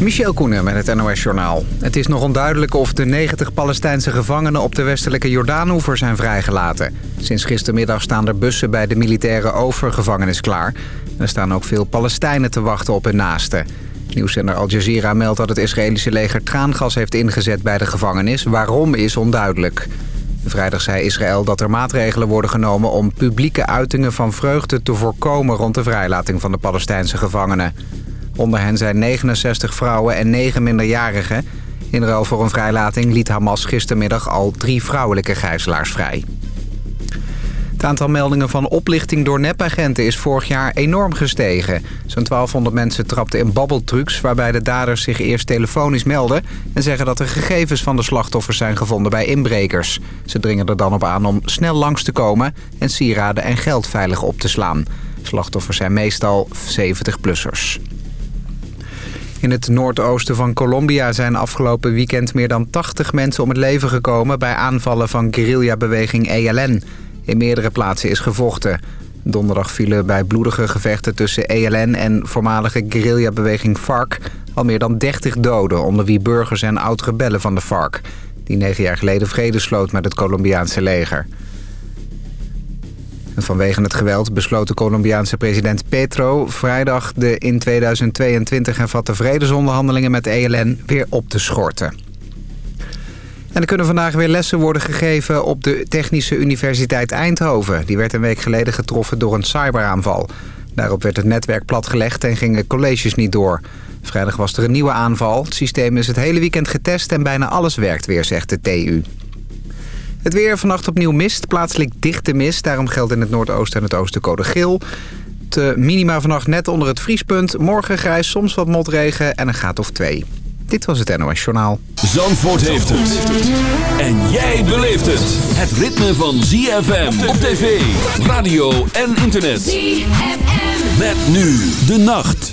Michel Koenen met het NOS-journaal. Het is nog onduidelijk of de 90 Palestijnse gevangenen op de westelijke Jordaanoever zijn vrijgelaten. Sinds gistermiddag staan er bussen bij de militaire overgevangenis klaar. er staan ook veel Palestijnen te wachten op hun naasten. Nieuwszender Al Jazeera meldt dat het Israëlische leger traangas heeft ingezet bij de gevangenis. Waarom is onduidelijk. Vrijdag zei Israël dat er maatregelen worden genomen om publieke uitingen van vreugde te voorkomen rond de vrijlating van de Palestijnse gevangenen. Onder hen zijn 69 vrouwen en 9 minderjarigen. In ruil voor een vrijlating liet Hamas gistermiddag al drie vrouwelijke gijzelaars vrij. Het aantal meldingen van oplichting door nepagenten is vorig jaar enorm gestegen. Zo'n 1200 mensen trapten in babbeltrucs... waarbij de daders zich eerst telefonisch melden... en zeggen dat er gegevens van de slachtoffers zijn gevonden bij inbrekers. Ze dringen er dan op aan om snel langs te komen... en sieraden en geld veilig op te slaan. Slachtoffers zijn meestal 70-plussers. In het noordoosten van Colombia zijn afgelopen weekend meer dan 80 mensen om het leven gekomen... bij aanvallen van guerrillabeweging ELN. In meerdere plaatsen is gevochten. Donderdag vielen bij bloedige gevechten tussen ELN en voormalige guerrillabeweging FARC... al meer dan 30 doden, onder wie burgers en oud-rebellen van de FARC... die negen jaar geleden vrede sloot met het Colombiaanse leger. Vanwege het geweld besloot de Colombiaanse president Petro... vrijdag de in 2022 hervatte vredesonderhandelingen met ELN weer op te schorten. En er kunnen vandaag weer lessen worden gegeven op de Technische Universiteit Eindhoven. Die werd een week geleden getroffen door een cyberaanval. Daarop werd het netwerk platgelegd en gingen colleges niet door. Vrijdag was er een nieuwe aanval. Het systeem is het hele weekend getest en bijna alles werkt weer, zegt de TU. Het weer vannacht opnieuw mist, plaatselijk dichte mist. Daarom geldt in het noordoosten en het oosten code geel. De minima vannacht net onder het vriespunt. Morgen grijs, soms wat motregen en een graad of twee. Dit was het NOS Journaal. Zandvoort heeft het. En jij beleeft het. Het ritme van ZFM op tv, radio en internet. ZFM. Met nu de nacht.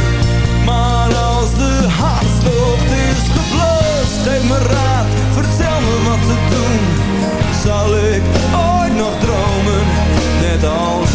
De hartstocht is geblust, geef me raad, vertel me wat te doen. Zal ik ooit nog dromen, net als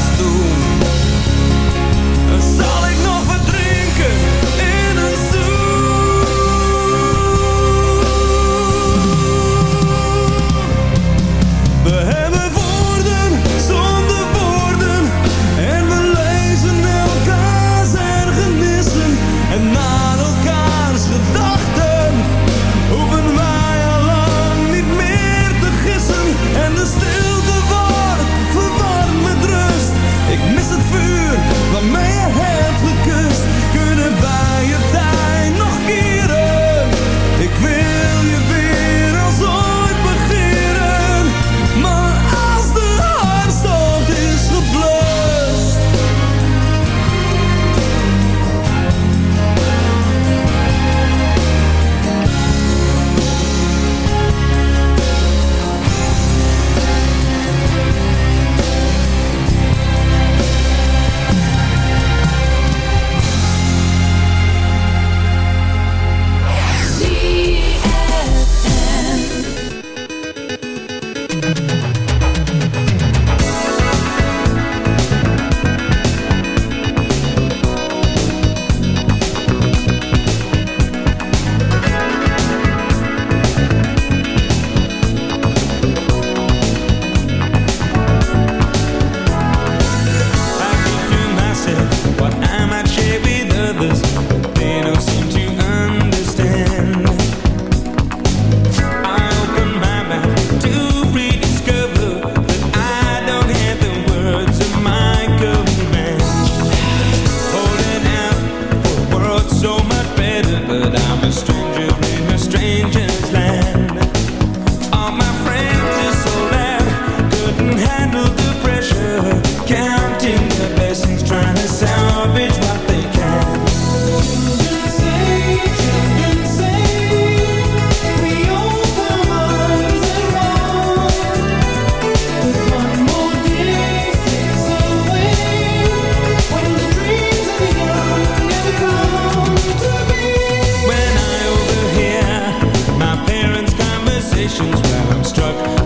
well, I'm struck